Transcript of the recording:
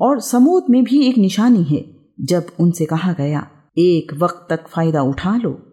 और समूद में भी एक निशानी है, जब उनसे कहा गया, एक वक्त तक फ़ायदा उठा लो।